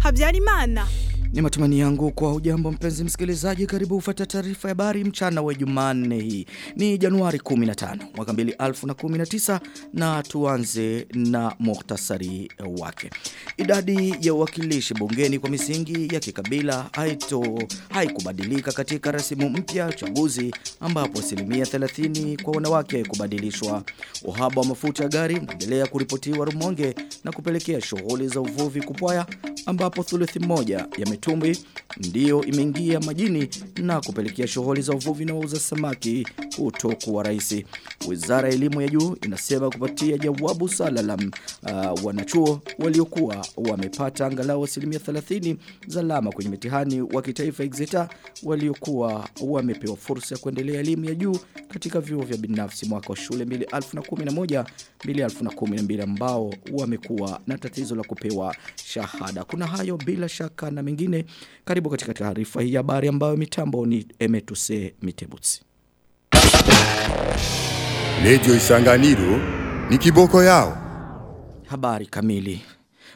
Habyarimana. Ni matumani yangu kwa ujambo mpenzi msikilizaji karibu ufata taarifa ya habari mchana wa Jumanne hii. Ni Januari 15 mwaka 2019 na tuanze na muhtasari wake. Idadi ya uwakilishi bungeni kwa misingi ya kikabila haito haikubadilika katika rasimu mpya ya uchaguzi ambapo asilimia 30 kwa wanawake haikubadilishwa. Uhaba wa mafuta ya gari unaendelea kuripotiwa Rumonge na kupelekea shughuli za uvuvi kupwaya ambapo thuluthi moja ya mitumbi ndiyo imeingia majini na kupelekea shughuli za uvuvi na wauza samaki kutokuwa raisi Wizara ya elimu ya juu inasema kupatia jawabu salalam uh, wanachuo waliokuwa wamepata angalau asilimia 30 za lama kwenye mitihani wa kitaifa waliokuwa wamepewa fursa ya kuendelea elimu ya juu katika vyuo vya binafsi mwaka wa shule 2011 2012 ambao wamekuwa na tatizo la kupewa shahada. Kuna hayo bila shaka na mengine karibu katika taarifa hii ya habari ambayo mitambo ni Emetuse Mitebutsi. Lejo Isanganiro ni kiboko yao. Habari kamili.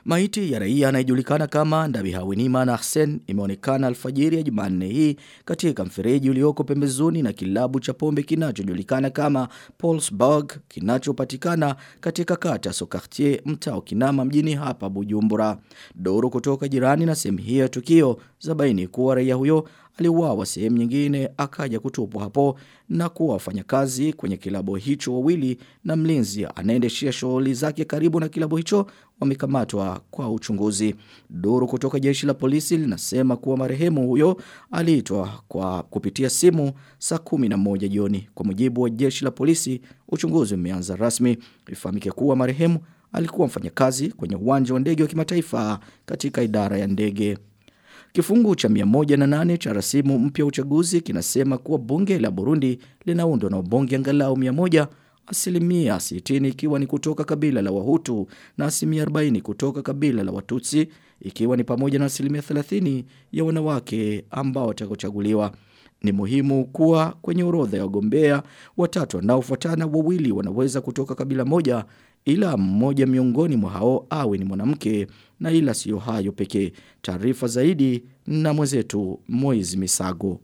Maiti ya raia anayejulikana kama Ndabihawinima na Hsen imeonekana alfajiri ya Jumanne hii katika mfereji ulioko pembezoni na kilabu cha pombe kinachojulikana kama Paulsburg kinachopatikana katika kata Sokartier mtaa Kinama mjini hapa Bujumbura. Doro kutoka jirani na sehemu hiyo tukio zabaini kuwa raia huyo aliuawa sehemu nyingine akaja kutupwa hapo na kuwa wafanyakazi kwenye kilabu hicho wawili na mlinzi anaendeshia shughuli zake karibu na kilabu hicho wamekamatwa kwa uchunguzi. Duru kutoka jeshi la polisi linasema kuwa marehemu huyo aliitwa kwa kupitia simu saa kumi na moja jioni. Kwa mujibu wa jeshi la polisi, uchunguzi umeanza rasmi. Ifahamike kuwa marehemu alikuwa mfanyakazi kwenye uwanja wa ndege wa kimataifa katika idara ya ndege. Kifungu cha 108 cha rasimu mpya uchaguzi kinasema kuwa bunge la Burundi linaundwa na wabunge angalau 100 asilimia 60 ikiwa ni kutoka kabila la Wahutu na asilimia 40 kutoka kabila la Watutsi ikiwa ni pamoja na asilimia 30 ya wanawake ambao watakochaguliwa. Ni muhimu kuwa kwenye orodha ya wagombea watatu wanaofuatana wawili wanaweza kutoka kabila moja ila mmoja miongoni mwa hao awe ni mwanamke na ila siyo hayo pekee. Taarifa zaidi na mwenzetu Moiz Misago.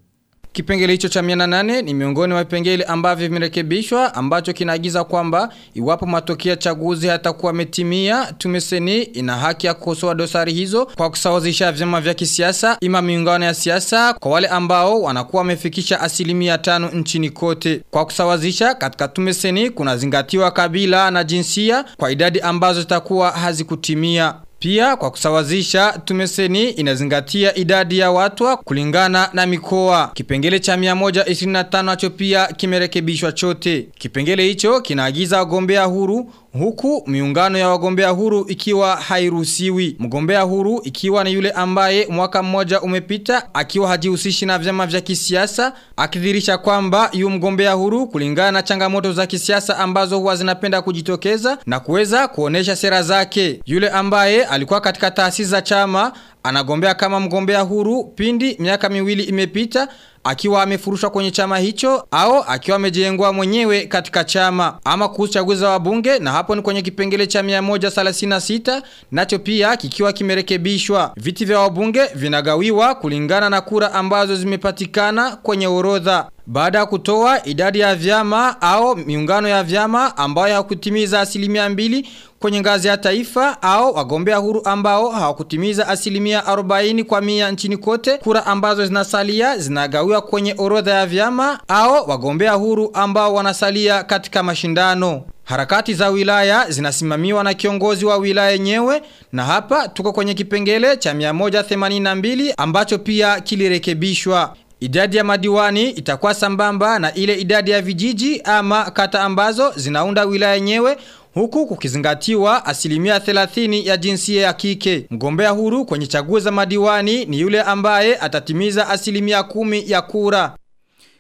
Kipengele hicho cha 108 ni miongoni mwa vipengele ambavyo vimerekebishwa ambacho kinaagiza kwamba iwapo matokeo ya chaguzi hatakuwa metimia tumeseni ina haki ya kukosoa dosari hizo kwa kusawazisha vyama vya kisiasa ima miungano ya siasa kwa wale ambao wanakuwa wamefikisha asilimia tano nchini kote. Kwa kusawazisha katika tumeseni kunazingatiwa kabila na jinsia kwa idadi ambazo zitakuwa hazikutimia. Pia kwa kusawazisha tumeseni inazingatia idadi ya watu kulingana na mikoa. Kipengele cha 125 nacho pia kimerekebishwa chote. Kipengele hicho kinaagiza wagombea huru huku miungano ya wagombea huru ikiwa hairuhusiwi. Mgombea huru ikiwa ni yule ambaye mwaka mmoja umepita akiwa hajihusishi na vyama vya kisiasa akidhirisha kwamba yu mgombea huru kulingana na changamoto za kisiasa ambazo huwa zinapenda kujitokeza na kuweza kuonesha sera zake. Yule ambaye alikuwa katika taasisi za chama anagombea kama mgombea huru pindi miaka miwili imepita akiwa amefurushwa kwenye chama hicho au akiwa amejengwa mwenyewe katika chama. Ama kuhusu chaguzi za wabunge na hapo ni kwenye kipengele cha 136 nacho pia kikiwa kimerekebishwa. Viti vya wabunge vinagawiwa kulingana na kura ambazo zimepatikana kwenye orodha. Baada ya kutoa idadi ya vyama au miungano ya vyama ambayo hakutimiza asilimia mbili kwenye ngazi ya taifa au wagombea huru ambao hawakutimiza asilimia 40 kwa mia nchini kote kura ambazo zinasalia zinagawiwa kwenye orodha ya vyama au wagombea huru ambao wanasalia katika mashindano Harakati za wilaya zinasimamiwa na kiongozi wa wilaya yenyewe na hapa tuko kwenye kipengele cha 182 ambacho pia kilirekebishwa. Idadi ya madiwani itakuwa sambamba na ile idadi ya vijiji ama kata ambazo zinaunda wilaya yenyewe huku kukizingatiwa asilimia 30 ya jinsia ya kike. Mgombea huru kwenye chaguo za madiwani ni yule ambaye atatimiza asilimia kumi ya kura.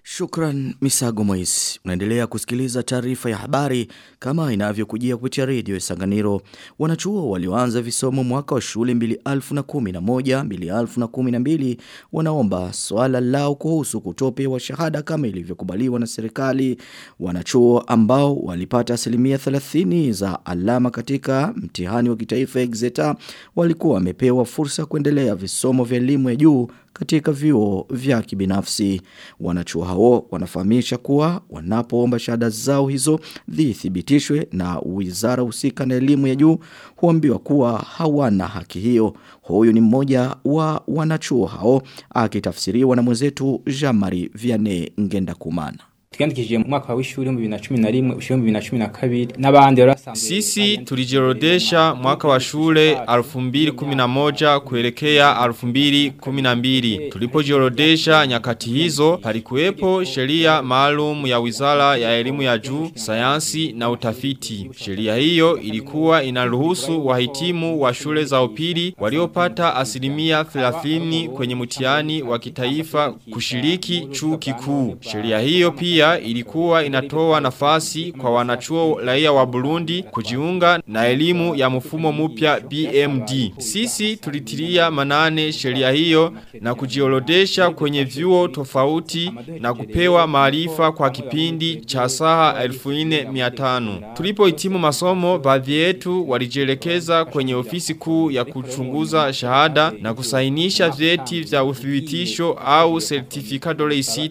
Shukran Misago Mois. Unaendelea kusikiliza taarifa ya habari kama inavyokujia kupitia redio ya Sanganiro. Wanachuo walioanza visomo mwaka wa shule 2011 2012 wanaomba swala lao kuhusu kutopewa shahada kama ilivyokubaliwa na serikali. Wanachuo ambao walipata asilimia 30 za alama katika mtihani wa kitaifa exeta walikuwa wamepewa fursa kuendelea visomo vya elimu ya juu katika vyuo vya kibinafsi. Wanachuo hao wanafahamisha kuwa wanapoomba shahada zao hizo dhithibitishwe na wizara husika na elimu ya juu huambiwa kuwa hawana haki hiyo. Huyu ni mmoja wa wanachuo hao akitafsiriwa na mwenzetu Jean-Marie Vianney Ngenda Kumana. Twiyandikishije mu mwaka w'ishuri mu 2011 ushuri mu 2012 n'abandi barasanzwe Sisi tulijiorodesha mwaka wa shule 2011 kuelekea 2012. Tulipojiorodesha nyakati hizo palikuwepo sheria maalum ya Wizara ya Elimu ya Juu, Sayansi na Utafiti. Sheria hiyo ilikuwa inaruhusu wahitimu wa shule za upili waliopata asilimia 30 kwenye mtihani wa kitaifa kushiriki chuo kikuu. Sheria hiyo pia ilikuwa inatoa nafasi kwa wanachuo raia wa Burundi kujiunga na elimu ya mfumo mpya BMD. Sisi tulitilia manane sheria hiyo na kujiorodesha kwenye vyuo tofauti na kupewa maarifa kwa kipindi cha saa 1400. Tulipohitimu masomo baadhi yetu walijielekeza kwenye ofisi kuu ya kuchunguza shahada na kusainisha vyeti vya uthibitisho au certificat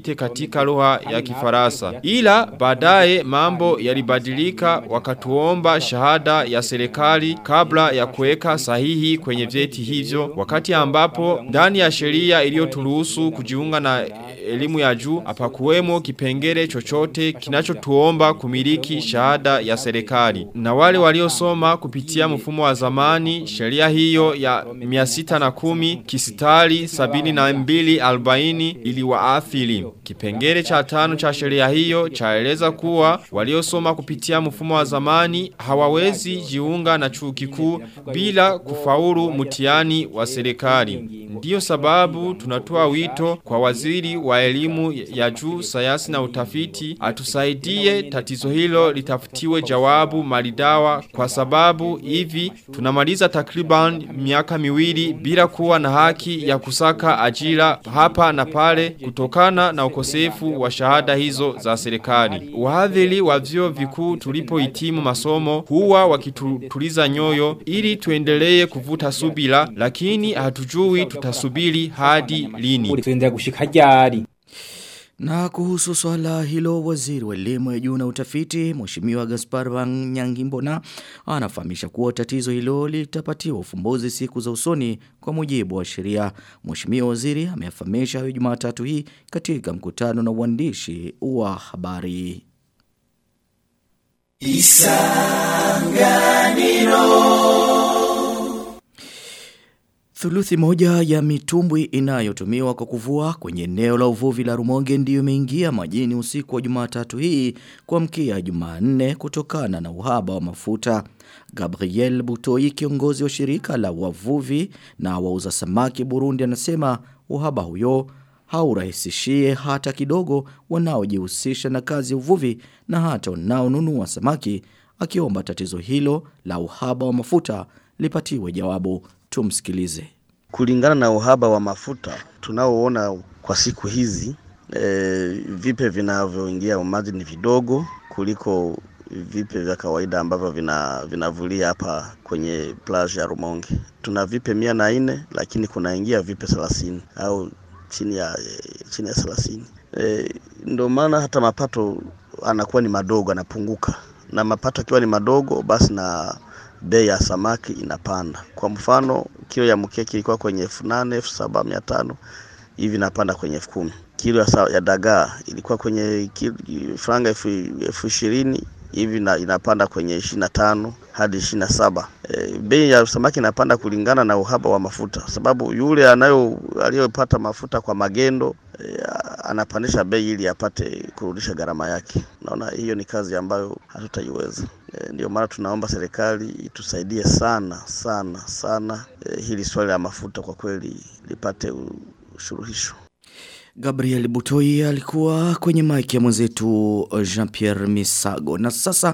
de katika lugha ya Kifaransa. Ila baadaye mambo yalibadilika wakatuomba shahada ya serikali kabla ya kuweka sahihi kwenye vyeti hivyo wakati ambapo ndani ya sheria iliyoturuhusu kujiunga na elimu ya juu hapakuwemo kipengele chochote kinachotuomba kumiliki shahada ya serikali. Na wale waliosoma kupitia mfumo wa zamani sheria hiyo ya 610 kisitari 7240 iliwaathiri. Kipengele cha tano cha sheria hiyo chaeleza kuwa waliosoma kupitia mfumo wa zamani hawawezi jiunga na chuo kikuu bila kufaulu mtihani wa serikali. Ndiyo sababu tunatoa wito kwa waziri wa elimu ya juu, sayansi na utafiti atusaidie tatizo hilo litafutiwe jawabu maridawa kwa sababu hivi tunamaliza takriban miaka miwili bila kuwa na haki ya kusaka ajira hapa na pale kutokana na ukosefu wa shahada hizo za serikali. Wahadhiri wa vyuo vikuu tulipohitimu masomo huwa wakituliza nyoyo ili tuendelee kuvuta subira lakini hatujui tutasubiri hadi lini. Na kuhusu swala hilo waziri wa elimu ya juu na utafiti Mheshimiwa Gaspar Van Nyangimbona anafahamisha kuwa tatizo hilo litapatiwa ufumbuzi siku za usoni kwa mujibu wa sheria. Mheshimiwa waziri ameyafahamisha hayo Jumatatu hii katika mkutano na uandishi wa habari. Thuluthi moja ya mitumbwi inayotumiwa kwa kuvua kwenye eneo la uvuvi la Rumonge ndiyo imeingia majini usiku wa Jumatatu hii kuamkia Jumanne kutokana na uhaba wa mafuta. Gabriel Butoi kiongozi wa shirika la wavuvi na wauza samaki Burundi anasema uhaba huyo haurahisishie hata kidogo wanaojihusisha na kazi uvuvi na hata wanaonunua samaki akiomba tatizo hilo la uhaba wa mafuta lipatiwe jawabu tumsikilize. Kulingana na uhaba wa mafuta tunaoona kwa siku hizi e, vipe vinavyoingia maji ni vidogo kuliko vipe vya kawaida ambavyo vina vinavulia hapa kwenye plage ya Rumonge. Tuna vipe mia na nne lakini kunaingia vipe 30 au chini ya chini ya 30. E, ndio maana hata mapato anakuwa ni madogo, anapunguka, na mapato akiwa ni madogo, basi na bei ya samaki inapanda. Kwa mfano kilo ya mkeki ilikuwa kwenye elfu nane elfu saba mia tano hivi inapanda kwenye elfu kumi Kilo ya, dagaa ilikuwa kwenye franga elfu ishirini hivi na inapanda kwenye ishirini na tano hadi ishirini na saba. E, bei ya samaki inapanda kulingana na uhaba wa mafuta, sababu yule anayo aliyopata mafuta kwa magendo e, anapandisha bei ili apate kurudisha gharama yake. Naona hiyo ni kazi ambayo hatutaiweza. E, ndio maana tunaomba serikali itusaidie sana sana sana, e, hili swali la mafuta kwa kweli lipate ushuruhisho. Gabriel Butoi alikuwa kwenye maiki ya mwenzetu Jean-Pierre Misago. Na sasa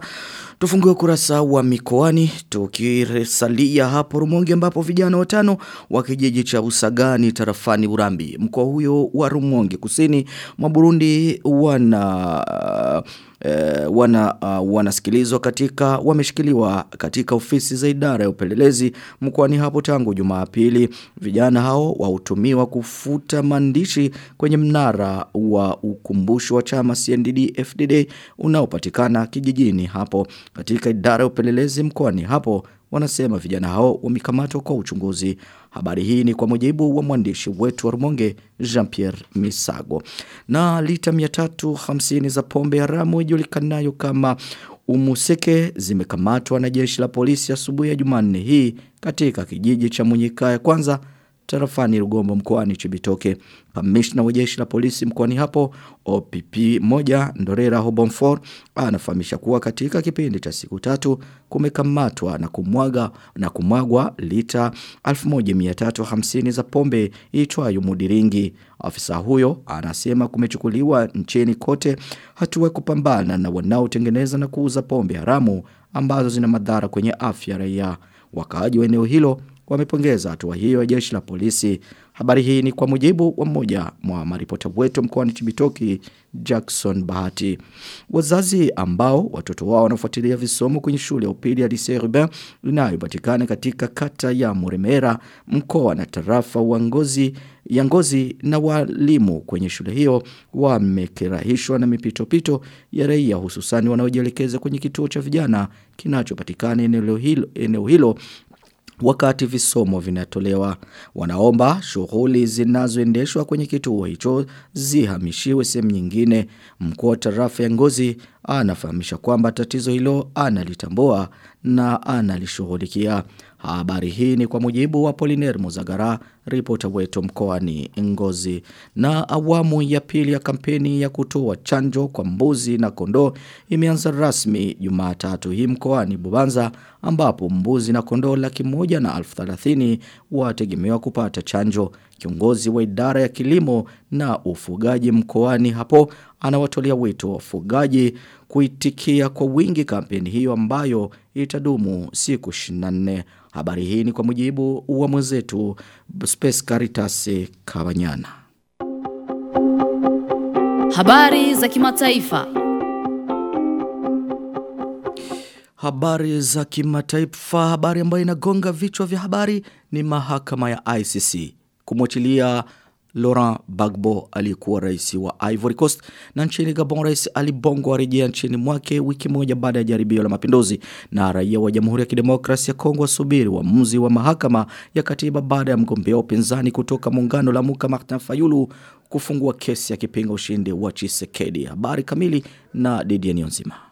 tufungue kurasa wa mikoani tukiresalia hapo Rumonge ambapo vijana watano wa kijiji cha Usagani tarafani Urambi. Mkoa huyo wa Rumonge kusini mwa Burundi wana uh, wana uh, wanasikilizwa katika wameshikiliwa katika ofisi za idara ya upelelezi mkoani hapo tangu Jumapili. Vijana hao wahutumiwa kufuta maandishi kwenye mnara wa ukumbusho wa chama CNDD FDD unaopatikana kijijini hapo katika idara ya upelelezi mkoani hapo wanasema vijana hao wamekamatwa kwa uchunguzi. Habari hii ni kwa mujibu wa mwandishi wetu wa Rumonge Jean-Pierre Misago. Na lita 350 za pombe haramu ijulikanayo kama Umuseke zimekamatwa na jeshi la polisi asubuhi ya Jumanne hii katika kijiji cha Munyikaya kwanza tarafani Rugombo mkoani Chibitoke. Kamishna wa jeshi la polisi mkoani hapo OPP moja Ndorera Hobonfor anafahamisha kuwa katika kipindi cha siku tatu kumekamatwa na kumwaga na kumwagwa lita 1350 za pombe iitwayo Mudiringi. Afisa huyo anasema kumechukuliwa nchini kote hatua kupambana na wanaotengeneza na kuuza pombe haramu ambazo zina madhara kwenye afya raia. Wakaaji wa eneo hilo wamepongeza hatua hiyo ya jeshi la polisi. Habari hii ni kwa mujibu wa mmoja mwa maripota wetu mkoani Chibitoki Jackson Bahati. Wazazi ambao watoto wao wanafuatilia visomo kwenye shule ya upili ya Lycée Rubin inayopatikana katika kata ya Muremera mkoa na tarafa wa Ngozi ya Ngozi na walimu kwenye shule hiyo wamekirahishwa na mipitopito ya raia hususani wanaojielekeza kwenye kituo cha vijana kinachopatikana eneo hilo, eneo hilo wakati visomo vinatolewa. Wanaomba shughuli zinazoendeshwa kwenye kituo hicho zihamishiwe sehemu nyingine. Mkuu wa tarafa ya Ngozi anafahamisha kwamba tatizo hilo analitambua na analishughulikia. Habari hii ni kwa mujibu wa Poliner Muzagara, ripota wetu mkoani Ngozi. Na awamu ya pili ya kampeni ya kutoa chanjo kwa mbuzi na kondoo imeanza rasmi Jumatatu hii mkoani Bubanza ambapo mbuzi na kondoo laki moja na alfu thelathini wategemewa kupata chanjo. Kiongozi wa idara ya kilimo na ufugaji mkoani hapo anawatolea wito wafugaji kuitikia kwa wingi kampeni hiyo ambayo itadumu siku 24. Habari hii ni kwa mujibu wa mwenzetu Space Caritas Kabanyana. Habari za kimataifa. Habari za kimataifa, habari ambayo inagonga vichwa vya habari ni mahakama ya ICC kumwachilia Laurent Bagbo aliyekuwa rais wa Ivory Coast na nchini Gabon rais Ali Bongo arejea nchini mwake wiki moja baada ya jaribio la mapinduzi na raia wa Jamhuri ya Kidemokrasia ya Kongo wasubiri uamuzi wa mahakama ya katiba baada ya mgombea upinzani kutoka muungano la Muka Martin Fayulu kufungua kesi ya kipinga ushindi wa Chisekedi. Habari kamili na Didier Nionzima.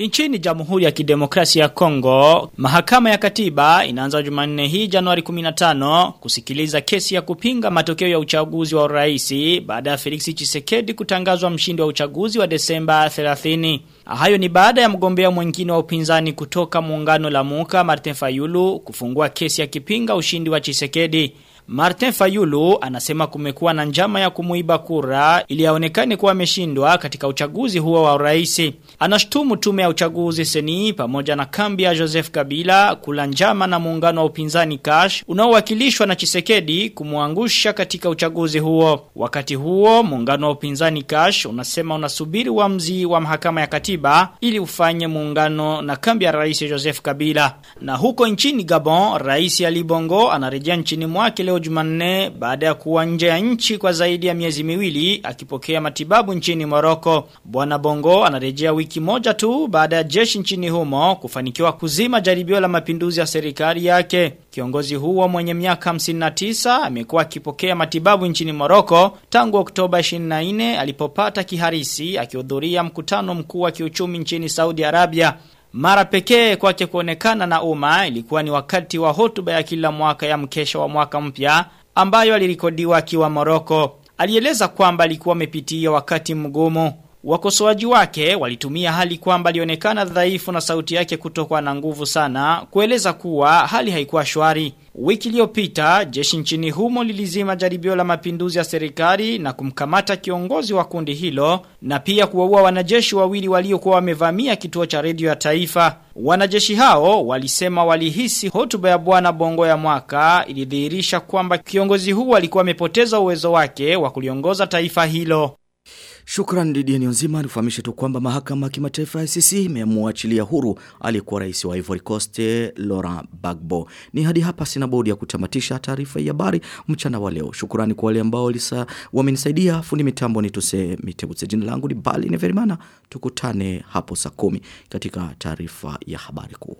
Nchini Jamhuri ya Kidemokrasia ya Kongo, mahakama ya katiba inaanza Jumanne hii Januari 15 kusikiliza kesi ya kupinga matokeo ya uchaguzi wa uraisi baada ya Felix Chisekedi kutangazwa mshindi wa uchaguzi wa Desemba 30. Hayo ni baada ya mgombea mwingine wa upinzani kutoka muungano la Muka Martin Fayulu kufungua kesi ya kipinga ushindi wa Tshisekedi. Martin Fayulu anasema kumekuwa na njama ya kumuiba kura ili aonekane kuwa ameshindwa katika uchaguzi huo wa urais. Anashutumu tume ya uchaguzi seni pamoja na kambi ya Joseph Kabila kula njama na muungano wa upinzani Cash unaowakilishwa na Chisekedi kumwangusha katika uchaguzi huo. Wakati huo muungano wa upinzani Cash unasema unasubiri uamuzi wa mahakama ya katiba ili ufanye muungano na kambi ya rais Joseph Kabila. Na huko nchini Gabon, rais Ali Bongo anarejea nchini mwake leo Jumanne baada ya kuwa nje ya nchi kwa zaidi ya miezi miwili akipokea matibabu nchini Moroko. Bwana Bongo anarejea wiki moja tu baada ya jeshi nchini humo kufanikiwa kuzima jaribio la mapinduzi ya serikali yake. Kiongozi huo mwenye miaka 59 amekuwa akipokea matibabu nchini Moroko tangu Oktoba 24 alipopata kiharisi akihudhuria mkutano mkuu wa kiuchumi nchini Saudi Arabia. Mara pekee kwake kuonekana na umma ilikuwa ni wakati wa hotuba ya kila mwaka ya mkesha wa mwaka mpya ambayo alirikodiwa akiwa Moroko. Alieleza kwamba alikuwa amepitia wakati mgumu. Wakosoaji wake walitumia hali kwamba alionekana dhaifu na sauti yake kutokuwa na nguvu sana kueleza kuwa hali haikuwa shwari. Wiki iliyopita jeshi nchini humo lilizima jaribio la mapinduzi ya serikali na kumkamata kiongozi wa kundi hilo na pia kuwaua wanajeshi wawili waliokuwa wamevamia kituo cha redio ya taifa. Wanajeshi hao walisema walihisi hotuba ya bwana Bongo ya mwaka ilidhihirisha kwamba kiongozi huu alikuwa amepoteza uwezo wake wa kuliongoza taifa hilo. Shukran Didieni Nzima nifahamishe tu kwamba mahakama ya kimataifa ya ICC imemwachilia huru aliyekuwa rais wa Ivory Coast Laurent Gbagbo. Ni hadi hapa sina bodi ya kutamatisha taarifa ya habari mchana wa leo. Shukrani kwa wale ambao wamenisaidia. Fundi mitambo ni tuse mitebutse. Jina langu ni Bali Neverimana. Tukutane hapo saa kumi katika taarifa ya habari kuu.